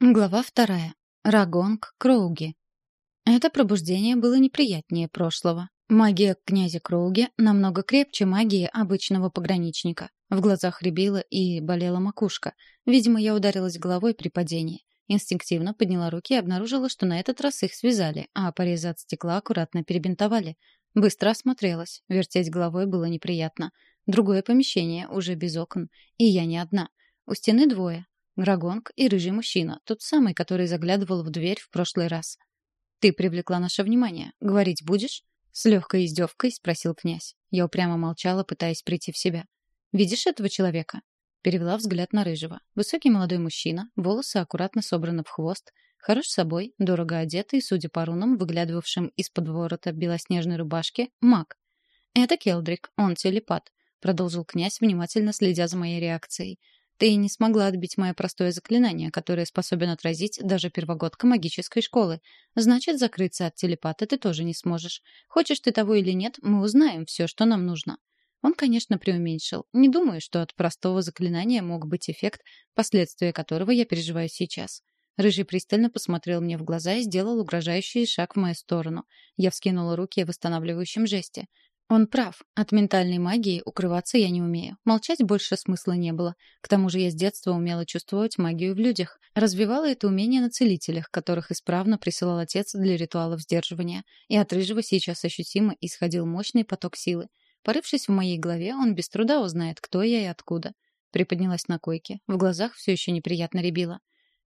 Глава вторая. Рагонг Кроуги. Это пробуждение было неприятнее прошлого. Магия князя Кроуги намного крепче магии обычного пограничника. В глазах рябила и болела макушка. Видимо, я ударилась головой при падении. Инстинктивно подняла руки и обнаружила, что на этот раз их связали, а порезы от стекла аккуратно перебинтовали. Быстро осмотрелась. Вертеть головой было неприятно. Другое помещение, уже без окон. И я не одна. У стены двое. Грагонг и рыжий мужчина, тот самый, который заглядывал в дверь в прошлый раз. «Ты привлекла наше внимание. Говорить будешь?» С легкой издевкой спросил князь. Я упрямо молчала, пытаясь прийти в себя. «Видишь этого человека?» Перевела взгляд на рыжего. Высокий молодой мужчина, волосы аккуратно собраны в хвост, хорош собой, дорого одетый, судя по рунам, выглядывавшим из-под ворота белоснежной рубашки, маг. «Это Келдрик, он телепат», — продолжил князь, внимательно следя за моей реакцией. Ты не смогла отбить мое простое заклинание, которое способен отразить даже первогодка магической школы. Значит, закрыться от телепата ты тоже не сможешь. Хочешь ты того или нет, мы узнаем все, что нам нужно. Он, конечно, преуменьшил. Не думаю, что от простого заклинания мог быть эффект, последствия которого я переживаю сейчас. Рыжий пристально посмотрел мне в глаза и сделал угрожающий шаг в мою сторону. Я вскинула руки в восстанавливающем жесте. Он прав. От ментальной магии укрываться я не умею. Молчать больше смысла не было. К тому же я с детства умела чувствовать магию в людях. Развивала это умение на целителях, которых исправно присылал отец для ритуалов сдерживания. И от рыжего сейчас ощутимо исходил мощный поток силы. Порывшись в моей голове, он без труда узнает, кто я и откуда. Приподнялась на койке. В глазах все еще неприятно рябило.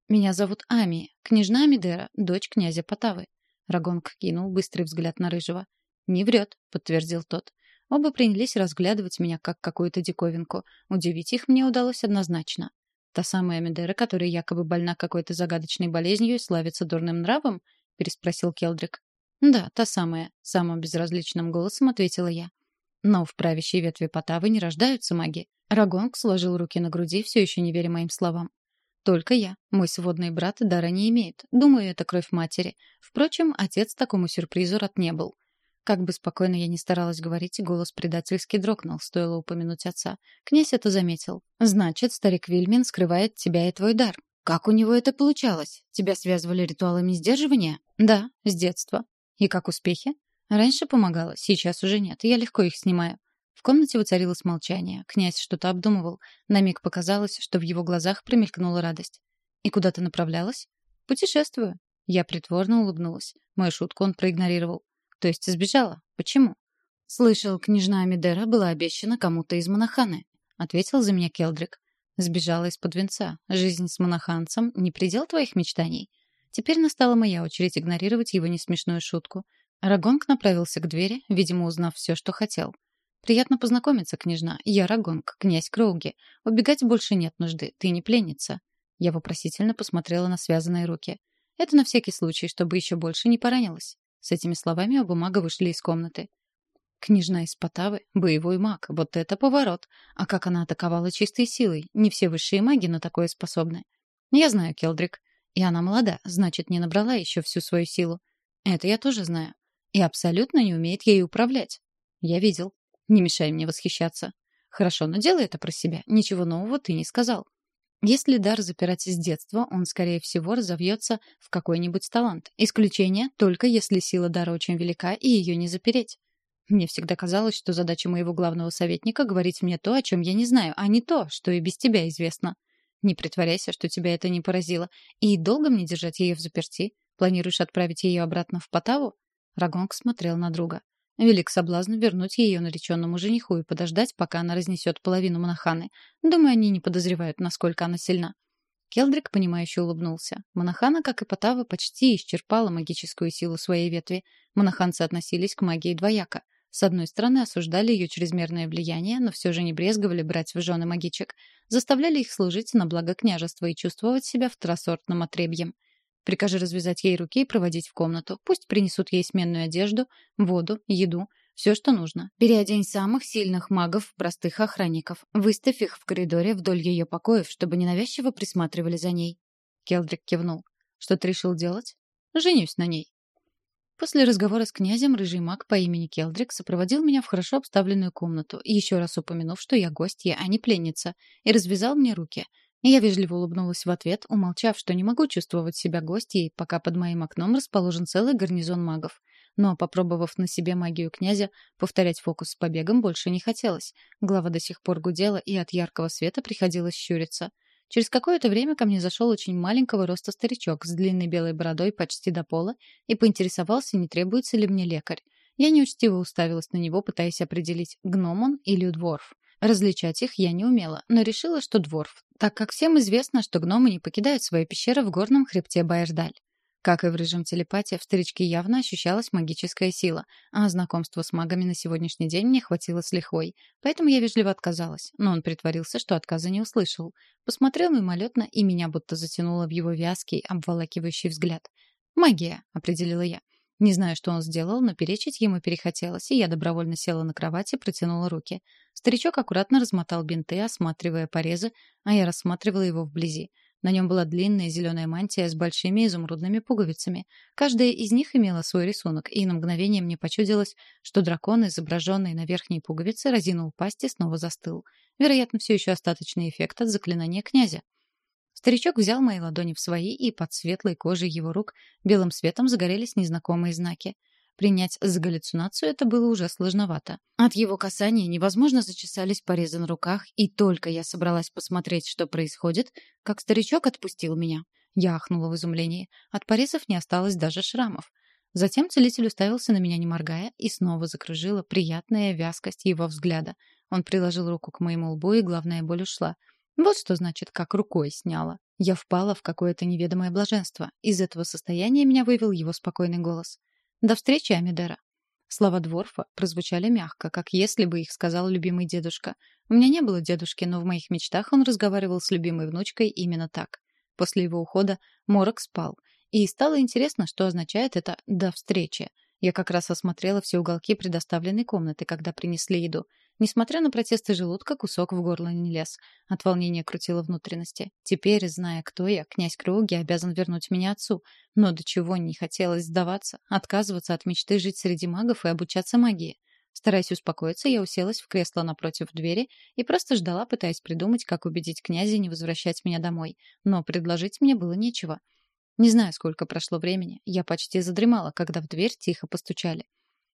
«Меня зовут Ами, княжна Амидера, дочь князя Потавы». Рагонг кинул быстрый взгляд на рыжего. «Не врет», — подтвердил тот. Оба принялись разглядывать меня как какую-то диковинку. Удивить их мне удалось однозначно. «Та самая Медера, которая якобы больна какой-то загадочной болезнью и славится дурным нравом?» — переспросил Келдрик. «Да, та самая», — самым безразличным голосом ответила я. «Но в правящей ветви Потавы не рождаются маги». Рагонг сложил руки на груди, все еще не веря моим словам. «Только я. Мой сводный брат дара не имеет. Думаю, это кровь матери. Впрочем, отец такому сюрпризу рад не был. Как бы спокойно я ни старалась говорить, голос предательски дрогнул, стоило упомянуть отца. Князь это заметил. «Значит, старик Вильмин скрывает тебя и твой дар. Как у него это получалось? Тебя связывали ритуалами сдерживания?» «Да, с детства. И как успехи?» «Раньше помогало, сейчас уже нет, я легко их снимаю». В комнате воцарилось молчание. Князь что-то обдумывал. На миг показалось, что в его глазах промелькнула радость. «И куда ты направлялась?» «Путешествую». Я притворно улыбнулась. Мою шутку он проигнорировал. То есть сбежала. Почему? Слышал, княжна Амидера была обещана кому-то из монаханы. Ответил за меня Келдрик. Сбежала из-под венца. Жизнь с монаханцем — не предел твоих мечтаний. Теперь настала моя очередь игнорировать его несмешную шутку. Рагонг направился к двери, видимо, узнав все, что хотел. «Приятно познакомиться, княжна. Я Рагонг, князь Кроуги. Убегать больше нет нужды. Ты не пленница». Я вопросительно посмотрела на связанные руки. «Это на всякий случай, чтобы еще больше не поранилась». С этими словами оба мага вышли из комнаты. Княжна из Потавы — боевой маг. Вот это поворот. А как она атаковала чистой силой? Не все высшие маги на такое способны. Я знаю, Келдрик. И она молода, значит, не набрала еще всю свою силу. Это я тоже знаю. И абсолютно не умеет ей управлять. Я видел. Не мешай мне восхищаться. Хорошо, но делай это про себя. Ничего нового ты не сказал. Если дар запирать с детства, он, скорее всего, разовьется в какой-нибудь талант. Исключение только если сила дара очень велика и ее не запереть. Мне всегда казалось, что задача моего главного советника — говорить мне то, о чем я не знаю, а не то, что и без тебя известно. Не притворяйся, что тебя это не поразило. И долго мне держать ее в заперти? Планируешь отправить ее обратно в Потаву? Рагонг смотрел на друга. Велик соблазн вернуть ее нареченному жениху и подождать, пока она разнесет половину Монаханы. Думаю, они не подозревают, насколько она сильна. Келдрик, понимающе улыбнулся. Монахана, как и Потава, почти исчерпала магическую силу своей ветви. Монаханцы относились к магии двояко. С одной стороны, осуждали ее чрезмерное влияние, но все же не брезговали брать в жены магичек. Заставляли их служить на благо княжества и чувствовать себя второсортным отребьем. Прикажи развязать ей руки и проводить в комнату. Пусть принесут ей сменную одежду, воду, еду, все, что нужно. Переодень самых сильных магов, простых охранников. Выставь их в коридоре вдоль ее покоев, чтобы ненавязчиво присматривали за ней. Келдрик кивнул. Что ты решил делать? Женюсь на ней. После разговора с князем рыжий маг по имени Келдрик сопроводил меня в хорошо обставленную комнату, еще раз упомянув, что я гостья, а не пленница, и развязал мне руки — Я вежливо улыбнулась в ответ, умолчав, что не могу чувствовать себя гостьей, пока под моим окном расположен целый гарнизон магов. Но, попробовав на себе магию князя, повторять фокус с побегом больше не хотелось. Глава до сих пор гудела, и от яркого света приходилось щуриться. Через какое-то время ко мне зашел очень маленького роста старичок с длинной белой бородой почти до пола и поинтересовался, не требуется ли мне лекарь. Я неучтиво уставилась на него, пытаясь определить, гном он или дворф. Различать их я не умела, но решила, что дворф, так как всем известно, что гномы не покидают свои пещеры в горном хребте Байердаль. Как и в рыжем телепате, в старичке явно ощущалась магическая сила, а знакомство с магами на сегодняшний день мне хватило с лихвой, поэтому я вежливо отказалась, но он притворился, что отказа не услышал. Посмотрел мимолетно, и меня будто затянуло в его вязкий, обволакивающий взгляд. «Магия», — определила я. Не знаю, что он сделал, но перечить ему перехотелось, и я добровольно села на кровати и протянула руки. Старичок аккуратно размотал бинты, осматривая порезы, а я рассматривала его вблизи. На нем была длинная зеленая мантия с большими изумрудными пуговицами. Каждая из них имела свой рисунок, и на мгновение мне почудилось, что дракон, изображенный на верхней пуговице, разинул пасть и снова застыл. Вероятно, все еще остаточный эффект от заклинания князя. Старичок взял мои ладони в свои, и под светлой кожей его рук белым светом загорелись незнакомые знаки. Принять за галлюцинацию это было уже сложновато. От его касания невозможно зачесались порезы на руках, и только я собралась посмотреть, что происходит, как старичок отпустил меня. Я ахнула в изумлении. От порезов не осталось даже шрамов. Затем целитель уставился на меня, не моргая, и снова закружила приятная вязкость его взгляда. Он приложил руку к моему лбу, и главная боль ушла. Вот что значит, как рукой сняла. Я впала в какое-то неведомое блаженство. Из этого состояния меня вывел его спокойный голос. «До встречи, Амидера». Слова Дворфа прозвучали мягко, как если бы их сказал любимый дедушка. У меня не было дедушки, но в моих мечтах он разговаривал с любимой внучкой именно так. После его ухода Морок спал. И стало интересно, что означает это «до встречи». Я как раз осмотрела все уголки предоставленной комнаты, когда принесли еду. Несмотря на протесты желудка, кусок в горло не лез. От волнения крутило внутренности. Теперь, зная, кто я, князь Круги обязан вернуть меня отцу. Но до чего не хотелось сдаваться, отказываться от мечты жить среди магов и обучаться магии. Стараясь успокоиться, я уселась в кресло напротив двери и просто ждала, пытаясь придумать, как убедить князя не возвращать меня домой. Но предложить мне было нечего. Не знаю, сколько прошло времени. Я почти задремала, когда в дверь тихо постучали.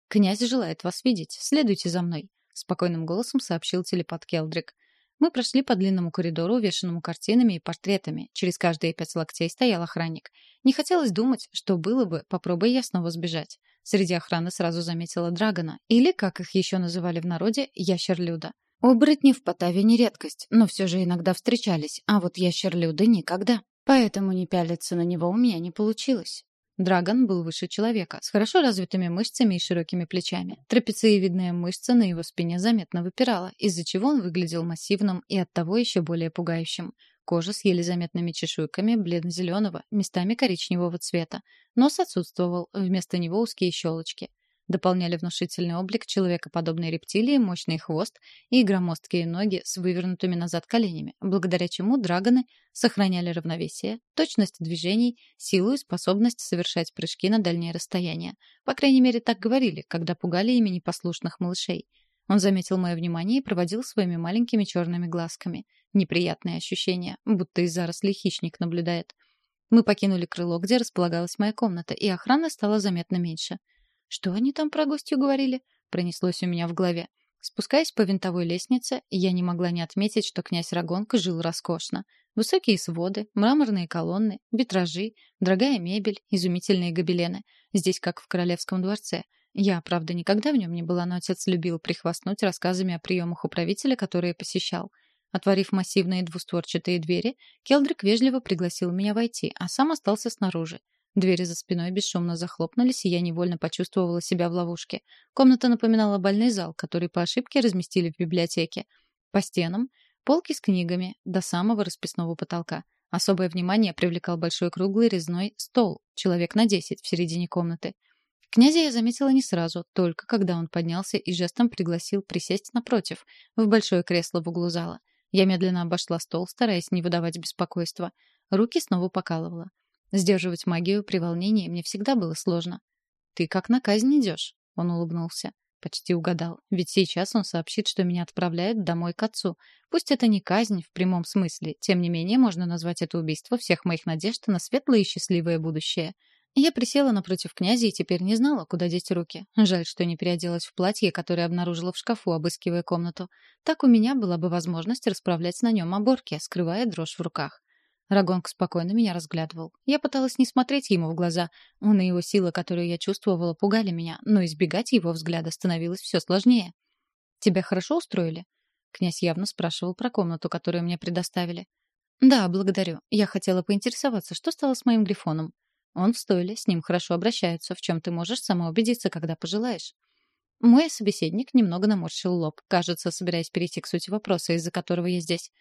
«Князь желает вас видеть. Следуйте за мной», — спокойным голосом сообщил телепат Келдрик. Мы прошли по длинному коридору, увешанному картинами и портретами. Через каждые пять локтей стоял охранник. Не хотелось думать, что было бы, попробуй я снова сбежать. Среди охраны сразу заметила Драгона, или, как их еще называли в народе, ящерлюда. Оборотни в Потаве не редкость, но все же иногда встречались, а вот ящерлюды никогда. Поэтому не пялиться на него у меня не получилось. Драгон был выше человека, с хорошо развитыми мышцами и широкими плечами. Трапециевидная мышца на его спине заметно выпирала, из-за чего он выглядел массивным и оттого еще более пугающим. Кожа с еле заметными чешуйками бледно-зеленого, местами коричневого цвета. Нос отсутствовал, вместо него узкие щелочки. Дополняли внушительный облик человекоподобной рептилии, мощный хвост и громоздкие ноги с вывернутыми назад коленями, благодаря чему драгоны сохраняли равновесие, точность движений, силу и способность совершать прыжки на дальние расстояния. По крайней мере, так говорили, когда пугали ими непослушных малышей. Он заметил мое внимание и проводил своими маленькими черными глазками. Неприятное ощущение, будто из зарослей хищник наблюдает. Мы покинули крыло, где располагалась моя комната, и охрана стала заметно меньше — что они там про гостью говорили? Пронеслось у меня в голове. Спускаясь по винтовой лестнице, я не могла не отметить, что князь Рагонка жил роскошно. Высокие своды, мраморные колонны, витражи, дорогая мебель, изумительные гобелены. Здесь как в королевском дворце. Я, правда, никогда в нем не была, но отец любил прихвастнуть рассказами о приемах управителя, которые посещал. Отворив массивные двустворчатые двери, Келдрик вежливо пригласил меня войти, а сам остался снаружи. Двери за спиной бесшумно захлопнулись, и я невольно почувствовала себя в ловушке. Комната напоминала больный зал, который по ошибке разместили в библиотеке. По стенам — полки с книгами до самого расписного потолка. Особое внимание привлекал большой круглый резной стол, человек на десять в середине комнаты. Князя я заметила не сразу, только когда он поднялся и жестом пригласил присесть напротив, в большое кресло в углу зала. Я медленно обошла стол, стараясь не выдавать беспокойства. Руки снова покалывала. Сдерживать магию при волнении мне всегда было сложно. «Ты как на казнь идешь», — он улыбнулся. почти угадал. Ведь сейчас он сообщит, что меня отправляют домой к отцу. Пусть это не казнь в прямом смысле, тем не менее можно назвать это убийство всех моих надежд на светлое и счастливое будущее. Я присела напротив князя и теперь не знала, куда деть руки. Жаль, что не переоделась в платье, которое обнаружила в шкафу, обыскивая комнату. Так у меня была бы возможность расправлять на нем оборки, скрывая дрожь в руках. Рагонг спокойно меня разглядывал. Я пыталась не смотреть ему в глаза. Он и его сила, которую я чувствовала, пугали меня, но избегать его взгляда становилось все сложнее. «Тебя хорошо устроили?» Князь явно спрашивал про комнату, которую мне предоставили. «Да, благодарю. Я хотела поинтересоваться, что стало с моим грифоном?» Он в стойле, с ним хорошо обращаются, в чем ты можешь сама убедиться, когда пожелаешь. Мой собеседник немного наморщил лоб, кажется, собираясь перейти к сути вопроса, из-за которого я здесь.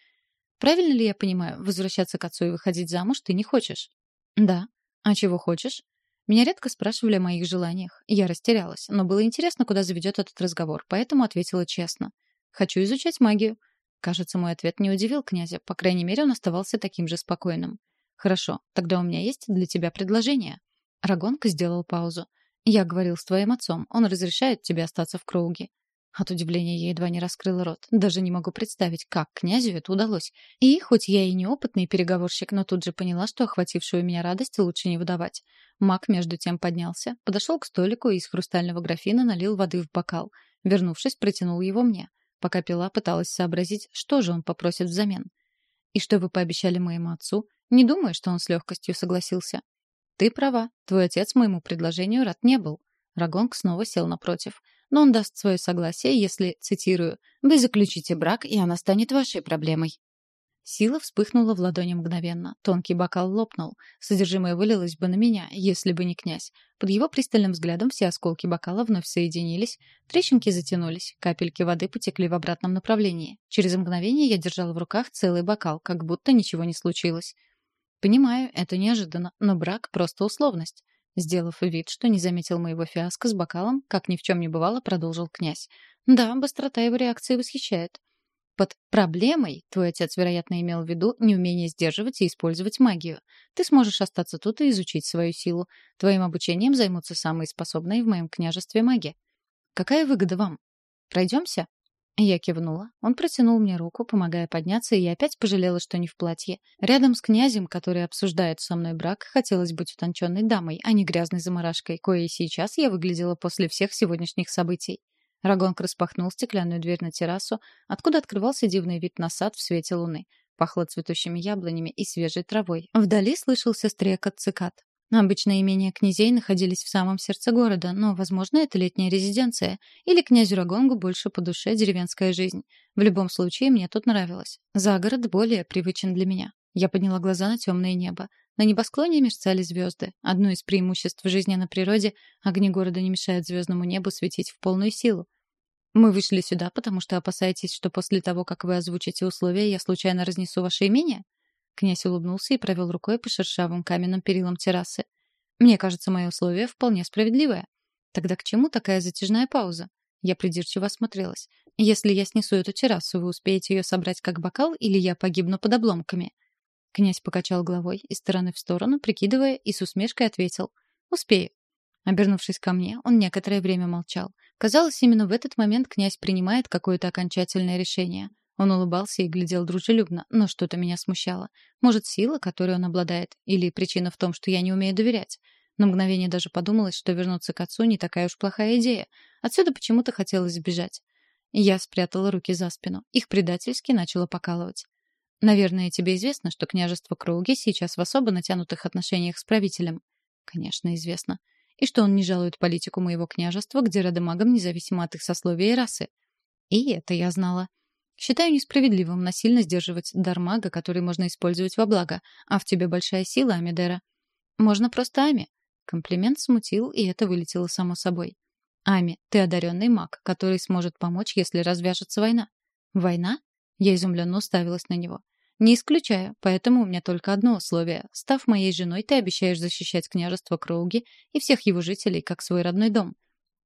Правильно ли я понимаю, возвращаться к отцу и выходить замуж ты не хочешь? Да. А чего хочешь? Меня редко спрашивали о моих желаниях. Я растерялась, но было интересно, куда заведет этот разговор, поэтому ответила честно. Хочу изучать магию. Кажется, мой ответ не удивил князя, по крайней мере, он оставался таким же спокойным. Хорошо, тогда у меня есть для тебя предложение. Рагонка сделал паузу. Я говорил с твоим отцом. Он разрешает тебе остаться в Кроуге. От удивления я едва не раскрыла рот. Даже не могу представить, как князю это удалось. И, хоть я и неопытный переговорщик, но тут же поняла, что охватившую меня радость лучше не выдавать. Маг между тем поднялся, подошел к столику и из хрустального графина налил воды в бокал. Вернувшись, протянул его мне. Пока пила, пыталась сообразить, что же он попросит взамен. «И что вы пообещали моему отцу?» Не думаю, что он с легкостью согласился. Ты права, твой отец моему предложению рад не был. Рагонг снова сел напротив. Но он даст свое согласие, если, цитирую, «Вы заключите брак, и она станет вашей проблемой». Сила вспыхнула в ладони мгновенно. Тонкий бокал лопнул. Содержимое вылилось бы на меня, если бы не князь. Под его пристальным взглядом все осколки бокала вновь соединились, трещинки затянулись, капельки воды потекли в обратном направлении. Через мгновение я держала в руках целый бокал, как будто ничего не случилось. Понимаю, это неожиданно, но брак — просто условность. Сделав вид, что не заметил моего фиаско с бокалом, как ни в чем не бывало, продолжил князь. Да, быстрота его реакции восхищает. Под проблемой твой отец, вероятно, имел в виду неумение сдерживать и использовать магию. Ты сможешь остаться тут и изучить свою силу. Твоим обучением займутся самые способные в моем княжестве маги. Какая выгода вам? Пройдемся?» Я кивнула. Он протянул мне руку, помогая подняться, и я опять пожалела, что не в платье. Рядом с князем, который обсуждает со мной брак, хотелось быть утонченной дамой, а не грязной заморашкой, коей сейчас я выглядела после всех сегодняшних событий. Рагонг распахнул стеклянную дверь на террасу, откуда открывался дивный вид на сад в свете луны. Пахло цветущими яблонями и свежей травой. Вдали слышался стрекот цикад. Обычно имения князей находились в самом сердце города, но, возможно, это летняя резиденция, или князю Рагонгу больше по душе деревенская жизнь. В любом случае, мне тут нравилось. Загород более привычен для меня. Я подняла глаза на темное небо. На небосклоне мерцали звезды. Одно из преимуществ жизни на природе — огни города не мешают звездному небу светить в полную силу. Мы вышли сюда, потому что опасаетесь, что после того, как вы озвучите условия, я случайно разнесу ваше имение? Князь улыбнулся и провел рукой по шершавым каменным перилам террасы. Мне кажется, мое условие вполне справедливое. Тогда к чему такая затяжная пауза? Я придирчиво осмотрелась. Если я снесу эту террасу, вы успеете ее собрать как бокал, или я погибну под обломками? Князь покачал головой из стороны в сторону, прикидывая, и с усмешкой ответил. «Успею. Обернувшись ко мне, он некоторое время молчал. Казалось, именно в этот момент князь принимает какое-то окончательное решение. Он улыбался и глядел дружелюбно, но что-то меня смущало. Может, сила, которой он обладает, или причина в том, что я не умею доверять. На мгновение даже подумалось, что вернуться к отцу не такая уж плохая идея. Отсюда почему-то хотелось сбежать. Я спрятала руки за спину. Их предательски начало покалывать. «Наверное, тебе известно, что княжество Кроуги сейчас в особо натянутых отношениях с правителем?» «Конечно, известно и что он не жалует политику моего княжества, где родомагам независимо от их сословия и расы. И это я знала. Считаю несправедливым насильно сдерживать дар мага, который можно использовать во благо, а в тебе большая сила, Амидера. Можно просто Ами. Комплимент смутил, и это вылетело само собой. Ами, ты одаренный маг, который сможет помочь, если развяжется война. Война? Я изумленно уставилась на него. «Не исключаю, поэтому у меня только одно условие. Став моей женой, ты обещаешь защищать княжество Кроуги и всех его жителей, как свой родной дом.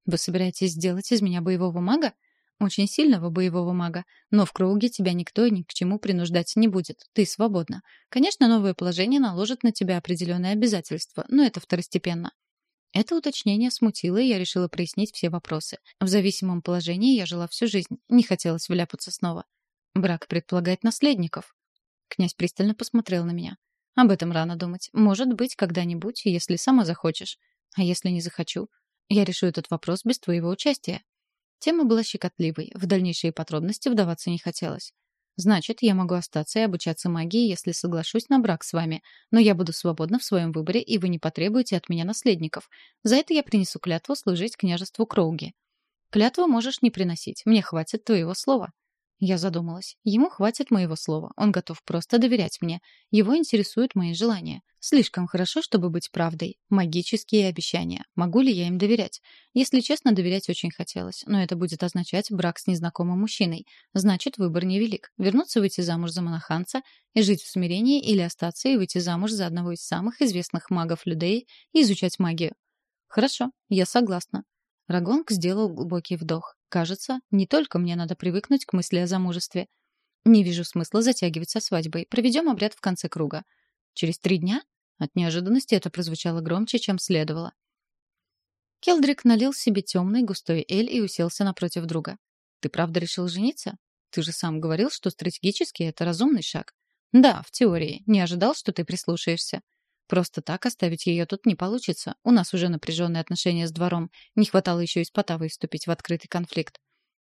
Вы собираетесь сделать из меня боевого мага? Очень сильного боевого мага. Но в Кроуге тебя никто ни к чему принуждать не будет. Ты свободна. Конечно, новое положение наложит на тебя определенные обязательства, но это второстепенно. Это уточнение смутило, и я решила прояснить все вопросы. В зависимом положении я жила всю жизнь, не хотелось вляпаться снова. Брак предполагает наследников. Князь пристально посмотрел на меня. Об этом рано думать. Может быть, когда-нибудь, если сама захочешь. А если не захочу? Я решу этот вопрос без твоего участия. Тема была щекотливой, в дальнейшие подробности вдаваться не хотелось. Значит, я могу остаться и обучаться магии, если соглашусь на брак с вами, но я буду свободна в своем выборе, и вы не потребуете от меня наследников. За это я принесу клятву служить княжеству Кроуги. Клятву можешь не приносить, мне хватит твоего слова. Я задумалась. Ему хватит моего слова. Он готов просто доверять мне. Его интересуют мои желания. Слишком хорошо, чтобы быть правдой. Магические обещания. Могу ли я им доверять? Если честно, доверять очень хотелось. Но это будет означать брак с незнакомым мужчиной. Значит, выбор невелик. Вернуться выйти замуж за монаханца и жить в смирении или остаться и выйти замуж за одного из самых известных магов людей и изучать магию. Хорошо, я согласна. Рагонг сделал глубокий вдох. Кажется, не только мне надо привыкнуть к мысли о замужестве. Не вижу смысла затягивать со свадьбой. Проведем обряд в конце круга. Через три дня? От неожиданности это прозвучало громче, чем следовало. Келдрик налил себе темный густой эль и уселся напротив друга. «Ты правда решил жениться? Ты же сам говорил, что стратегически это разумный шаг». «Да, в теории. Не ожидал, что ты прислушаешься. Просто так оставить ее тут не получится. У нас уже напряженные отношения с двором. Не хватало еще и с Потавой вступить в открытый конфликт.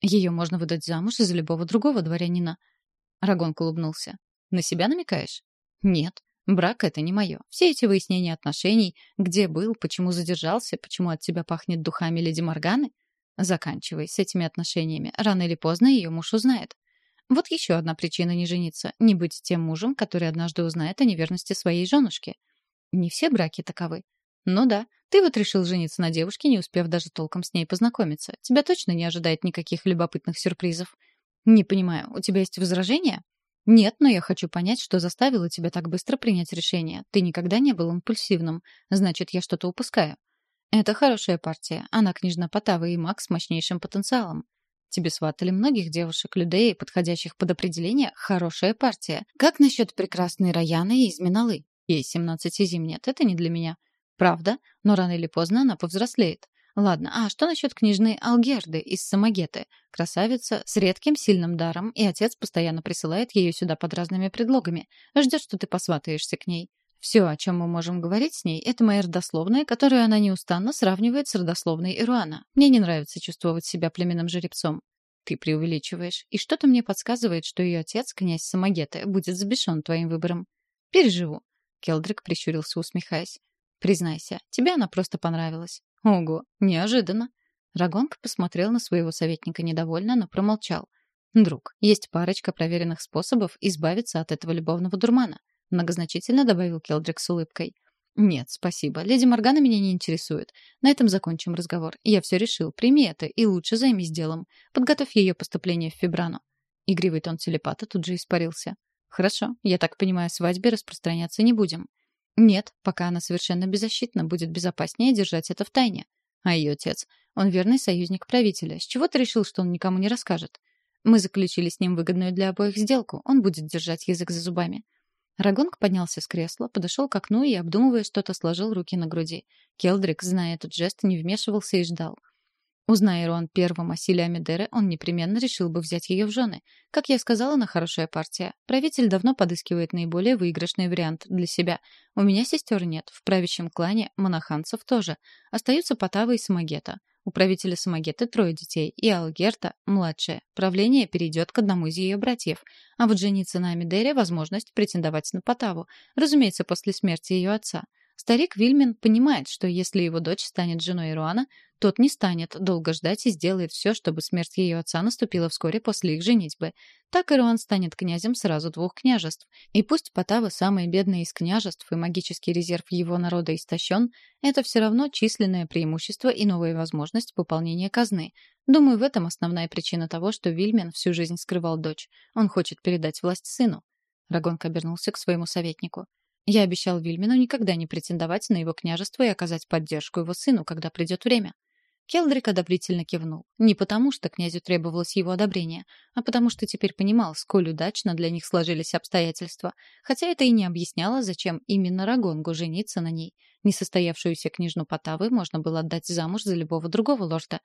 Ее можно выдать замуж за любого другого дворянина. Рагон улыбнулся. На себя намекаешь? Нет. Брак — это не мое. Все эти выяснения отношений, где был, почему задержался, почему от тебя пахнет духами леди Морганы, заканчивай с этими отношениями. Рано или поздно ее муж узнает. Вот еще одна причина не жениться — не быть тем мужем, который однажды узнает о неверности своей женушки. Не все браки таковы. Ну да, ты вот решил жениться на девушке, не успев даже толком с ней познакомиться. Тебя точно не ожидает никаких любопытных сюрпризов. Не понимаю, у тебя есть возражения? Нет, но я хочу понять, что заставило тебя так быстро принять решение. Ты никогда не был импульсивным. Значит, я что-то упускаю. Это хорошая партия. Она княжна Потава и маг с мощнейшим потенциалом. Тебе сватали многих девушек, людей, подходящих под определение «хорошая партия». Как насчет прекрасной Раяны из Миналы? Ей 17 зим нет, это не для меня. Правда, но рано или поздно она повзрослеет. Ладно, а что насчет книжной Алгерды из Самогеты? Красавица с редким сильным даром, и отец постоянно присылает ее сюда под разными предлогами. Ждет, что ты посватаешься к ней. Все, о чем мы можем говорить с ней, это моя родословная, которую она неустанно сравнивает с родословной Ируана. Мне не нравится чувствовать себя племенным жеребцом. Ты преувеличиваешь. И что-то мне подсказывает, что ее отец, князь Самогеты, будет сбешен твоим выбором. Переживу. Келдрик прищурился, усмехаясь. «Признайся, тебе она просто понравилась». «Ого, неожиданно». Рагонг посмотрел на своего советника недовольно, но промолчал. «Друг, есть парочка проверенных способов избавиться от этого любовного дурмана», многозначительно добавил Келдрик с улыбкой. «Нет, спасибо. Леди Моргана меня не интересует. На этом закончим разговор. Я все решил. Прими это и лучше займись делом. Подготовь ее поступление в Фибрану». Игривый тон телепата тут же испарился. Хорошо, я так понимаю, свадьбе распространяться не будем. Нет, пока она совершенно беззащитна, будет безопаснее держать это в тайне. А ее отец, он верный союзник правителя. С чего ты решил, что он никому не расскажет? Мы заключили с ним выгодную для обоих сделку. Он будет держать язык за зубами. Рагонг поднялся с кресла, подошел к окну и, обдумывая что-то, сложил руки на груди. Келдрик, зная этот жест, не вмешивался и ждал. Узная Ируан первым о силе Амидеры, он непременно решил бы взять ее в жены. Как я сказала, она хорошая партия. Правитель давно подыскивает наиболее выигрышный вариант для себя. У меня сестер нет, в правящем клане монаханцев тоже. Остаются Потава и Самагета. У правителя Самагеты трое детей, и Алгерта, младшая. Правление перейдет к одному из ее братьев. А вот жениться на Амидере — возможность претендовать на Потаву. Разумеется, после смерти ее отца. Старик Вильмин понимает, что если его дочь станет женой Ируана, тот не станет долго ждать и сделает все, чтобы смерть ее отца наступила вскоре после их женитьбы. Так Ируан станет князем сразу двух княжеств. И пусть Потава самое бедное из княжеств и магический резерв его народа истощен, это все равно численное преимущество и новая возможность пополнения казны. Думаю, в этом основная причина того, что Вильмен всю жизнь скрывал дочь. Он хочет передать власть сыну. Рагонка обернулся к своему советнику. Я обещал Вильмину никогда не претендовать на его княжество и оказать поддержку его сыну, когда придет время. Келдрик одобрительно кивнул. Не потому, что князю требовалось его одобрение, а потому что теперь понимал, сколь удачно для них сложились обстоятельства. Хотя это и не объясняло, зачем именно Рагонгу жениться на ней. Несостоявшуюся княжну Потавы можно было отдать замуж за любого другого лорда.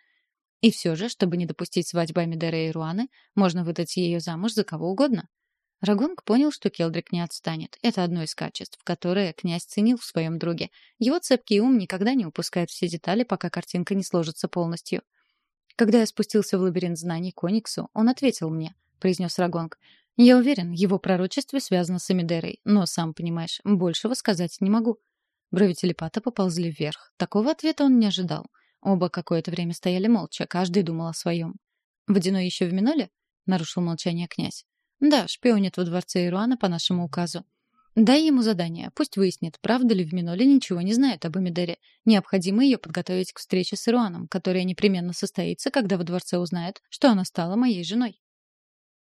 И все же, чтобы не допустить свадьбы Амидера и Руаны, можно выдать ее замуж за кого угодно. Рагонг понял, что Келдрик не отстанет. Это одно из качеств, которое князь ценил в своем друге. Его цепкий ум никогда не упускает все детали, пока картинка не сложится полностью. Когда я спустился в лабиринт знаний к Ониксу, он ответил мне, произнес Рагонг. Я уверен, его пророчество связано с Амидерой, но, сам понимаешь, большего сказать не могу. Брови телепата поползли вверх. Такого ответа он не ожидал. Оба какое-то время стояли молча, каждый думал о своем. «Водяной еще в Миноле?» — нарушил молчание князь. Да, шпионит во дворце Ируана по нашему указу. Дай ему задание. Пусть выяснит, правда ли в Миноле ничего не знает об Эмидере. Необходимо ее подготовить к встрече с Ируаном, которая непременно состоится, когда во дворце узнают, что она стала моей женой.